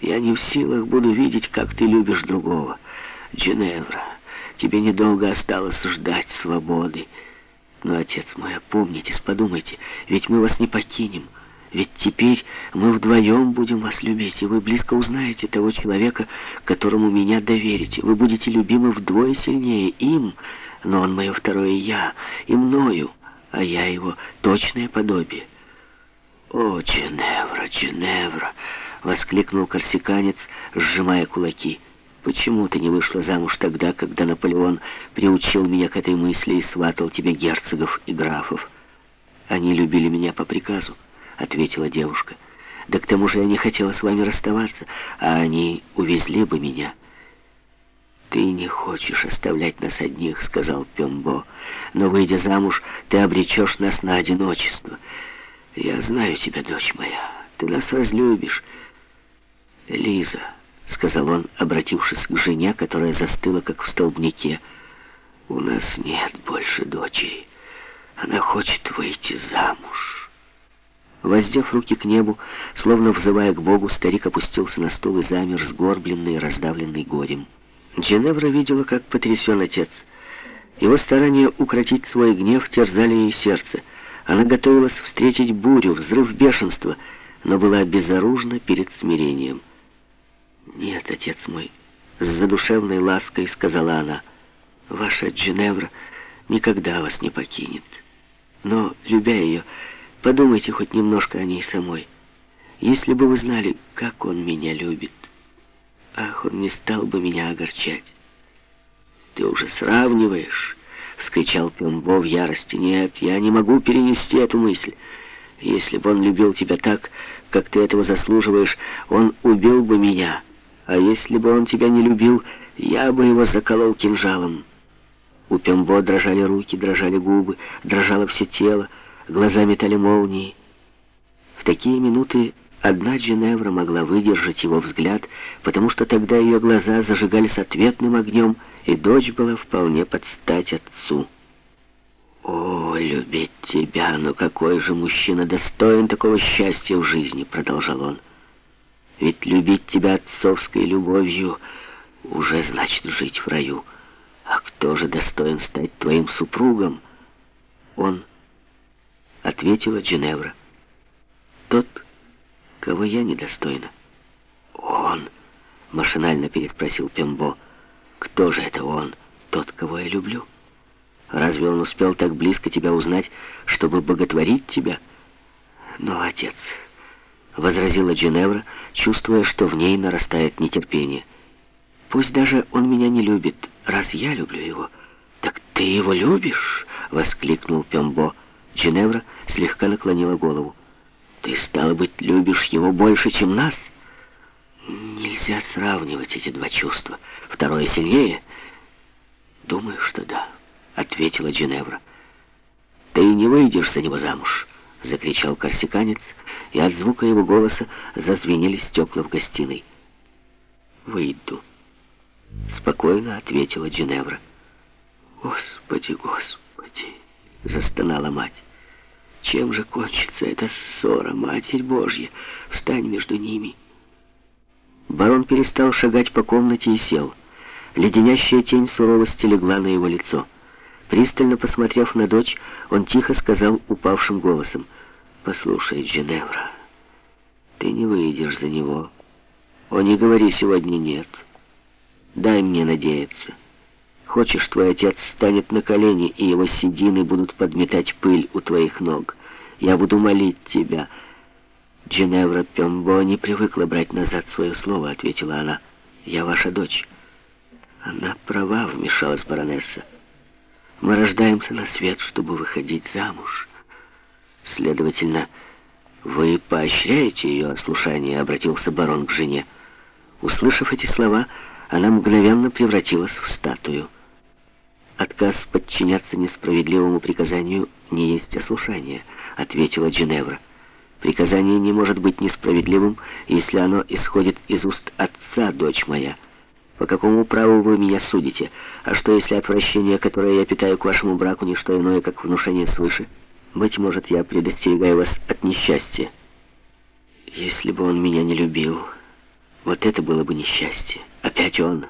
Я не в силах буду видеть, как ты любишь другого. Джиневра, тебе недолго осталось ждать свободы. Но, отец мой, опомнитесь, подумайте, ведь мы вас не покинем. Ведь теперь мы вдвоем будем вас любить, и вы близко узнаете того человека, которому меня доверите. Вы будете любимы вдвое сильнее им, но он мое второе «я», и мною, а я его точное подобие. «О, Дженевра, Дженевра!» — воскликнул корсиканец, сжимая кулаки. «Почему ты не вышла замуж тогда, когда Наполеон приучил меня к этой мысли и сватал тебе герцогов и графов? Они любили меня по приказу». — ответила девушка. «Да к тому же я не хотела с вами расставаться, а они увезли бы меня». «Ты не хочешь оставлять нас одних», — сказал Пембо. «Но, выйдя замуж, ты обречешь нас на одиночество. Я знаю тебя, дочь моя, ты нас разлюбишь». «Лиза», — сказал он, обратившись к жене, которая застыла, как в столбнике, — «у нас нет больше дочери. Она хочет выйти замуж». Воздев руки к небу, словно взывая к Богу, старик опустился на стул и замер, сгорбленный, раздавленный горем. Дженевра видела, как потрясен отец. Его старания укротить свой гнев терзали ей сердце. Она готовилась встретить бурю, взрыв бешенства, но была безоружна перед смирением. «Нет, отец мой», — с задушевной лаской сказала она, — «ваша Дженевра никогда вас не покинет. Но, любя ее, Подумайте хоть немножко о ней самой. Если бы вы знали, как он меня любит. Ах, он не стал бы меня огорчать. Ты уже сравниваешь, вскричал Пембо в ярости. Нет, я не могу перенести эту мысль. Если бы он любил тебя так, как ты этого заслуживаешь, он убил бы меня. А если бы он тебя не любил, я бы его заколол кинжалом. У Пембо дрожали руки, дрожали губы, дрожало все тело глаза метали молнии. В такие минуты одна Дженевра могла выдержать его взгляд, потому что тогда ее глаза зажигались ответным огнем, и дочь была вполне под стать отцу. «О, любить тебя, но какой же мужчина достоин такого счастья в жизни?» — продолжал он. «Ведь любить тебя отцовской любовью уже значит жить в раю. А кто же достоин стать твоим супругом?» Он ответила Джиневра. Тот, кого я недостойна. Он, машинально переспросил Пембо. Кто же это он, тот, кого я люблю? Разве он успел так близко тебя узнать, чтобы боготворить тебя? Но, отец, возразила Джиневра, чувствуя, что в ней нарастает нетерпение. Пусть даже он меня не любит, раз я люблю его. Так ты его любишь? воскликнул Пембо. Женевра слегка наклонила голову. «Ты, стало быть, любишь его больше, чем нас?» «Нельзя сравнивать эти два чувства. Второе сильнее?» «Думаю, что да», — ответила Дженевра. «Ты не выйдешь за него замуж», — закричал корсиканец, и от звука его голоса зазвенели стекла в гостиной. «Выйду», — спокойно ответила Дженевра. «Господи, Господи!» — застонала мать. Чем же кончится эта ссора, Матерь Божья? Встань между ними. Барон перестал шагать по комнате и сел. Леденящая тень суровости легла на его лицо. Пристально посмотрев на дочь, он тихо сказал упавшим голосом, «Послушай, Дженевра, ты не выйдешь за него. О, не говори сегодня «нет». Дай мне надеяться». Хочешь, твой отец станет на колени, и его седины будут подметать пыль у твоих ног. Я буду молить тебя». «Джиневра Пембо не привыкла брать назад свое слово», — ответила она. «Я ваша дочь». «Она права», — вмешалась баронесса. «Мы рождаемся на свет, чтобы выходить замуж. Следовательно, вы поощряете ее ослушание», — обратился барон к жене. Услышав эти слова, она мгновенно превратилась в статую. «Отказ подчиняться несправедливому приказанию не есть ослушание», — ответила Джиневра. «Приказание не может быть несправедливым, если оно исходит из уст отца, дочь моя. По какому праву вы меня судите? А что, если отвращение, которое я питаю к вашему браку, не что иное, как внушение свыше? Быть может, я предостерегаю вас от несчастья. Если бы он меня не любил, Вот это было бы несчастье. Опять он.